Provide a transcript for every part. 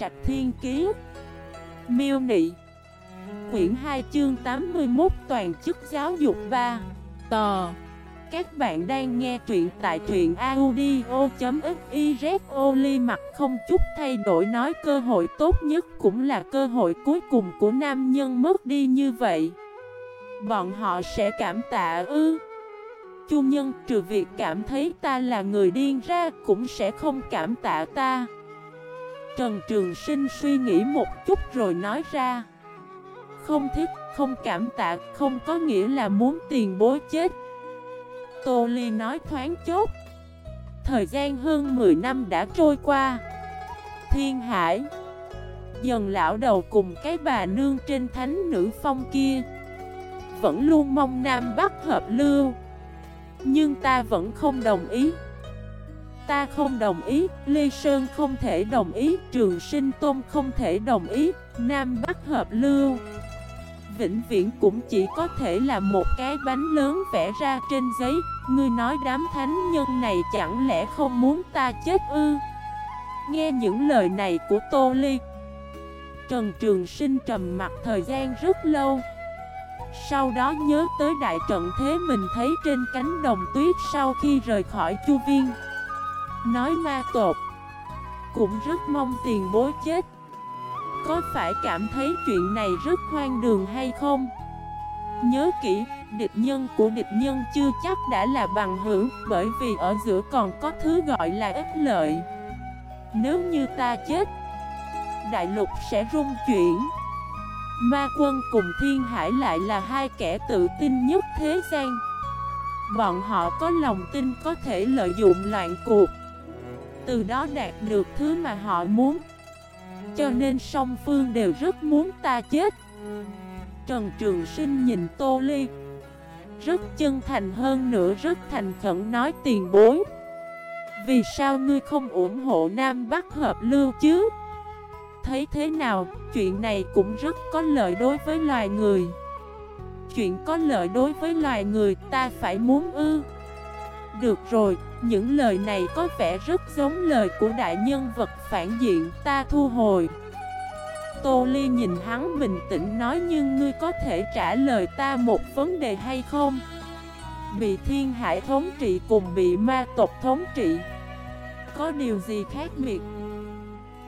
Trạch Thiên Kiế. Miêu Nị. Quyển 2 chương 81 Toàn chức giáo dục 3 Tò. Các bạn đang nghe truyện tại truyện audio.xyz Oli mặt không chút thay đổi, nói cơ hội tốt nhất cũng là cơ hội cuối cùng của nam nhân mất đi như vậy. Bọn họ sẽ cảm tạ ư. Chu nhân, trừ việc cảm thấy ta là người điên ra cũng sẽ không cảm tạ ta. Trần Trường Sinh suy nghĩ một chút rồi nói ra. Không thích, không cảm tạ, không có nghĩa là muốn tiền bối chết. Tô Ly nói thoáng chốt Thời gian hơn 10 năm đã trôi qua. Thiên Hải Dần lão đầu cùng cái bà nương trên thánh nữ phong kia Vẫn luôn mong Nam Bắc hợp lưu. Nhưng ta vẫn không đồng ý. Ta không đồng ý, Lê Sơn không thể đồng ý, Trường Sinh Tôn không thể đồng ý, Nam Bắc hợp lưu. Vĩnh viễn cũng chỉ có thể là một cái bánh lớn vẽ ra trên giấy Ngươi nói đám thánh nhân này chẳng lẽ không muốn ta chết ư? Nghe những lời này của Tô Ly Trần Trường Sinh trầm mặt thời gian rất lâu. Sau đó nhớ tới đại trận thế mình thấy trên cánh đồng tuyết sau khi rời khỏi chu viên. Nói ma tột. Cũng rất mong tiền bối chết. Có phải cảm thấy chuyện này rất hoang đường hay không? Nhớ kỹ, địch nhân của địch nhân chưa chắc đã là bằng hữu Bởi vì ở giữa còn có thứ gọi là ích lợi. Nếu như ta chết Đại lục sẽ rung chuyển. Ma quân cùng thiên hải lại là hai kẻ tự tin nhất thế gian. Bọn họ có lòng tin có thể lợi dụng loạn cuộc từ đó đạt được thứ mà họ muốn. Cho nên song phương đều rất muốn ta chết. Trần Trường Sinh nhìn Tô Ly Rất chân thành hơn nữa rất thành khẩn nói tiền bối Vì sao ngươi không ủng hộ Nam Bắc hợp lưu chứ? Thấy thế nào, chuyện này cũng rất có lợi đối với loài người. Chuyện có lợi đối với loài người ta phải muốn ư? Được rồi, những lời này có vẻ rất giống lời của đại nhân vật phản diện ta thu hồi Tô Ly nhìn hắn bình tĩnh nói nhưng ngươi có thể trả lời ta một vấn đề hay không? Bị thiên hải thống trị cùng bị ma tộc thống trị Có điều gì khác biệt?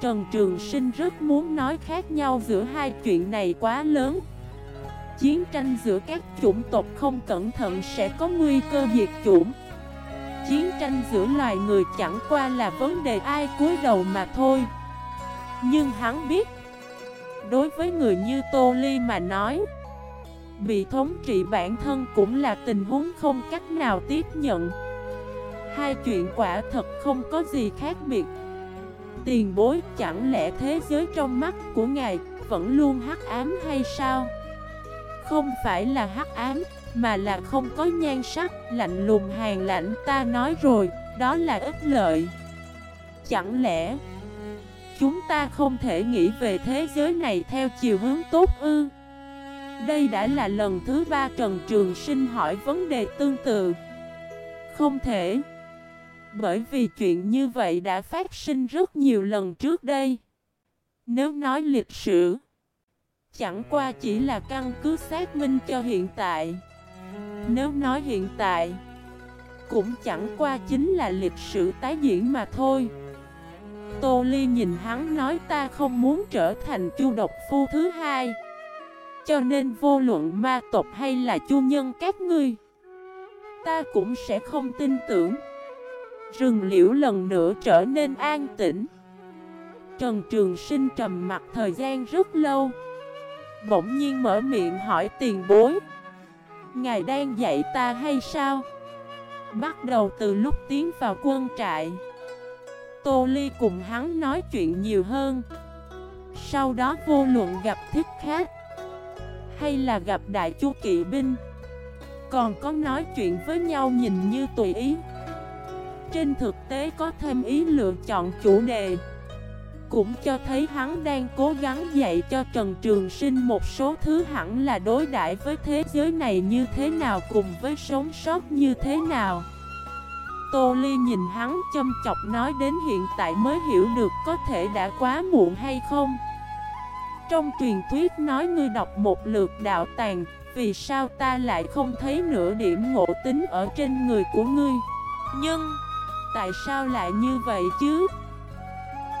Trần Trường Sinh rất muốn nói khác nhau giữa hai chuyện này quá lớn Chiến tranh giữa các chủng tộc không cẩn thận sẽ có nguy cơ diệt chủng Chiến tranh giữa loài người chẳng qua là vấn đề ai cúi đầu mà thôi. Nhưng hắn biết, Đối với người như Tô Ly mà nói, Bị thống trị bản thân cũng là tình huống không cách nào tiếp nhận. Hai chuyện quả thật không có gì khác biệt. Tiền bối chẳng lẽ thế giới trong mắt của ngài vẫn luôn hắc ám hay sao? Không phải là hắc ám mà là không có nhan sắc, lạnh lùng hàng lạnh ta nói rồi, đó là ích lợi. Chẳng lẽ Chúng ta không thể nghĩ về thế giới này theo chiều hướng tốt ư? Đây đã là lần thứ ba Trần Trường Sinh hỏi vấn đề tương tự. Không thể Bởi vì chuyện như vậy đã phát sinh rất nhiều lần trước đây. Nếu nói lịch sử Chẳng qua chỉ là căn cứ xác minh cho hiện tại nếu nói hiện tại, Cũng chẳng qua chính là lịch sử tái diễn mà thôi. Tô Ly nhìn hắn nói ta không muốn trở thành chu độc phu thứ hai. Cho nên vô luận ma tộc hay là chu nhân các ngươi, Ta cũng sẽ không tin tưởng. Rừng liễu lần nữa trở nên an tĩnh. Trần Trường Sinh trầm mặt thời gian rất lâu, Bỗng nhiên mở miệng hỏi tiền bối. Ngài đang dạy ta hay sao? Bắt đầu từ lúc tiến vào quân trại. Tô Ly cùng hắn nói chuyện nhiều hơn. Sau đó vô luận gặp thích khác, Hay là gặp đại chu kỵ binh, Còn có nói chuyện với nhau nhìn như tùy ý. Trên thực tế có thêm ý lựa chọn chủ đề cũng cho thấy hắn đang cố gắng dạy cho Trần Trường Sinh một số thứ hẳn là đối đãi với thế giới này như thế nào cùng với sống sót như thế nào. Tô Ly nhìn hắn châm chọc nói đến hiện tại mới hiểu được có thể đã quá muộn hay không. Trong truyền thuyết nói ngươi đọc một lượt đạo tàng, Vì sao ta lại không thấy nửa điểm ngộ tính ở trên người của ngươi? Nhưng, Tại sao lại như vậy chứ?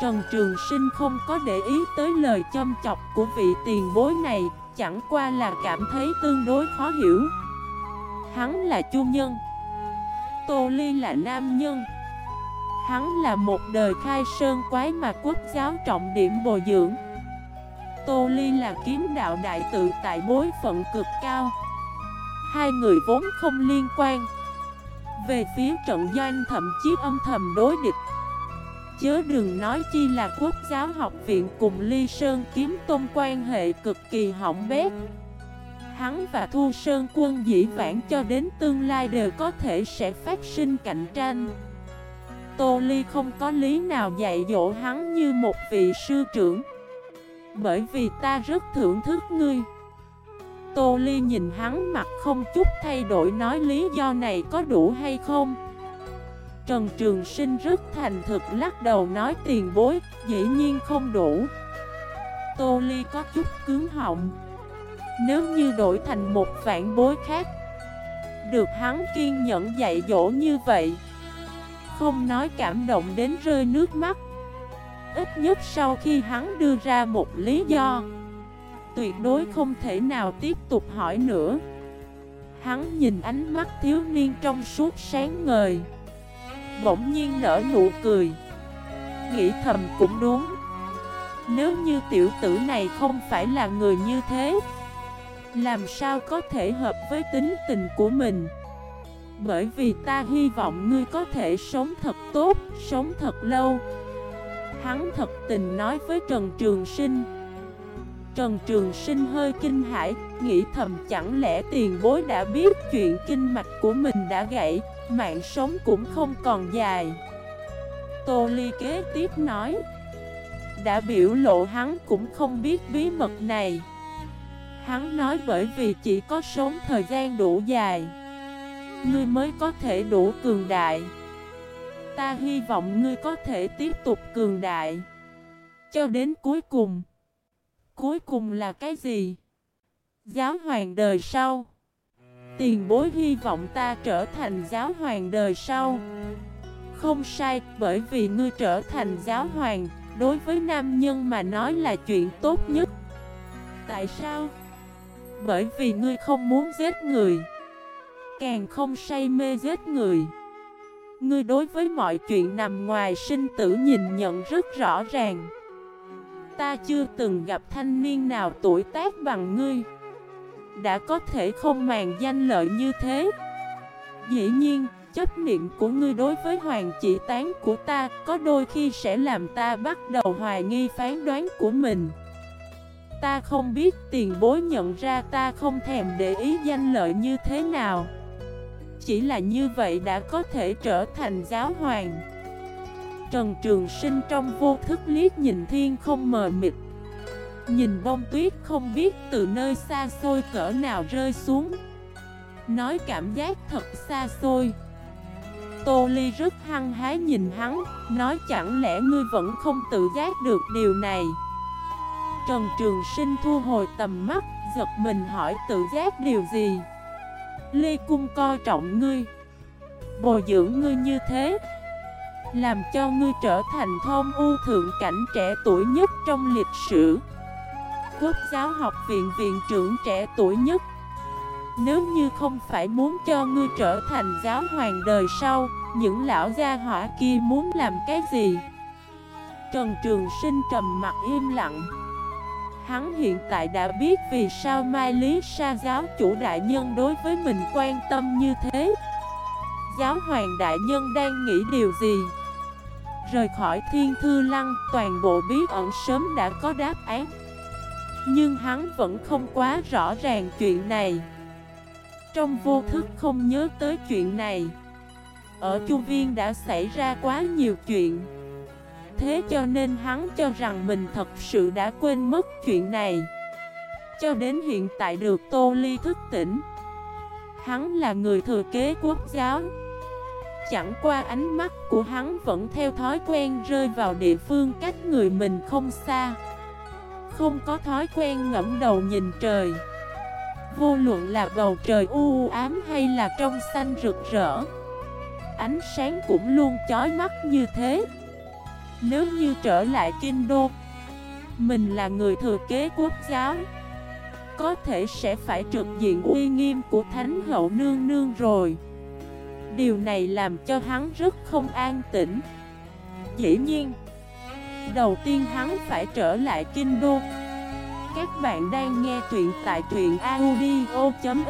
Trần Trường Sinh không có để ý tới lời châm chọc của vị tiền bối này, Chẳng qua là cảm thấy tương đối khó hiểu. Hắn là chu nhân. Tô Ly là nam nhân. Hắn là một đời khai sơn quái mà quốc giáo trọng điểm bồi dưỡng. Tô Ly là kiếm đạo đại tự tại bối phận cực cao. Hai người vốn không liên quan. Về phía trận doanh thậm chí âm thầm đối địch. Chớ đừng nói chi là quốc giáo học viện cùng Ly Sơn kiếm tôn quan hệ cực kỳ hỏng bét. Hắn và Thu Sơn quân dĩ vãng cho đến tương lai đều có thể sẽ phát sinh cạnh tranh. Tô Ly không có lý nào dạy dỗ hắn như một vị sư trưởng. Bởi vì ta rất thưởng thức ngươi. Tô Ly nhìn hắn mặt không chút thay đổi nói lý do này có đủ hay không? Trần Trường Sinh rất thành thực lắc đầu nói tiền bối, dĩ nhiên không đủ. Tô Ly có chút cứng họng. Nếu như đổi thành một vạn bối khác Được hắn kiên nhẫn dạy dỗ như vậy Không nói cảm động đến rơi nước mắt. Ít nhất sau khi hắn đưa ra một lý do Tuyệt đối không thể nào tiếp tục hỏi nữa. Hắn nhìn ánh mắt thiếu niên trong suốt sáng ngời. Bỗng nhiên nở nụ cười. Nghĩ thầm cũng đúng. Nếu như tiểu tử này không phải là người như thế Làm sao có thể hợp với tính tình của mình? Bởi vì ta hy vọng ngươi có thể sống thật tốt, sống thật lâu. Hắn thật tình nói với Trần Trường Sinh. Trần Trường Sinh hơi kinh hãi, nghĩ thầm chẳng lẽ tiền bối đã biết chuyện kinh mạch của mình đã gãy, mạng sống cũng không còn dài. Tô Ly kế tiếp nói, đã biểu lộ hắn cũng không biết bí mật này. Hắn nói bởi vì chỉ có sống thời gian đủ dài, ngươi mới có thể đủ cường đại. Ta hy vọng ngươi có thể tiếp tục cường đại, cho đến cuối cùng. Cuối cùng là cái gì? Giáo hoàng đời sau Tiền bối hy vọng ta trở thành giáo hoàng đời sau. Không sai, bởi vì ngươi trở thành giáo hoàng Đối với nam nhân mà nói là chuyện tốt nhất. Tại sao? Bởi vì ngươi không muốn giết người. Càng không say mê giết người. Ngươi đối với mọi chuyện nằm ngoài sinh tử nhìn nhận rất rõ ràng. Ta chưa từng gặp thanh niên nào tuổi tác bằng ngươi. Đã có thể không màng danh lợi như thế. Dĩ nhiên, chấp niệm của ngươi đối với hoàng chỉ tán của ta Có đôi khi sẽ làm ta bắt đầu hoài nghi phán đoán của mình. Ta không biết tiền bối nhận ra ta không thèm để ý danh lợi như thế nào. Chỉ là như vậy đã có thể trở thành giáo hoàng. Trần Trường Sinh trong vô thức liếc nhìn thiên không mờ mịt. Nhìn bông tuyết không biết từ nơi xa xôi cỡ nào rơi xuống. Nói cảm giác thật xa xôi. Tô Ly rất hăng hái nhìn hắn, Nói chẳng lẽ ngươi vẫn không tự giác được điều này? Trần Trường Sinh thu hồi tầm mắt, Giật mình hỏi tự giác điều gì? Ly Cung coi trọng ngươi. Bồi dưỡng ngươi như thế, làm cho ngươi trở thành thôn u thượng cảnh trẻ tuổi nhất trong lịch sử. Quốc giáo học viện viện trưởng trẻ tuổi nhất. Nếu như không phải muốn cho ngươi trở thành giáo hoàng đời sau Những lão gia hỏa kia muốn làm cái gì? Trần Trường Sinh trầm mặt im lặng. Hắn hiện tại đã biết vì sao Mai Lý Sa giáo chủ đại nhân đối với mình quan tâm như thế. Giáo hoàng đại nhân đang nghĩ điều gì? Rời khỏi thiên thư lăng, toàn bộ bí ẩn sớm đã có đáp án. Nhưng hắn vẫn không quá rõ ràng chuyện này. Trong vô thức không nhớ tới chuyện này. Ở chu viên đã xảy ra quá nhiều chuyện. Thế cho nên hắn cho rằng mình thật sự đã quên mất chuyện này. Cho đến hiện tại được Tô Ly thức tỉnh, Hắn là người thừa kế quốc giáo. Chẳng qua ánh mắt của hắn vẫn theo thói quen rơi vào địa phương cách người mình không xa. Không có thói quen ngẫm đầu nhìn trời. Vô luận là bầu trời u ám hay là trong xanh rực rỡ, Ánh sáng cũng luôn chói mắt như thế. Nếu như trở lại kinh đô, Mình là người thừa kế quốc giáo Có thể sẽ phải trực diện uy nghiêm của Thánh Hậu Nương Nương rồi. Điều này làm cho hắn rất không an tĩnh. Dĩ nhiên Đầu tiên hắn phải trở lại kinh đô Các bạn đang nghe truyện tại truyện audio.fif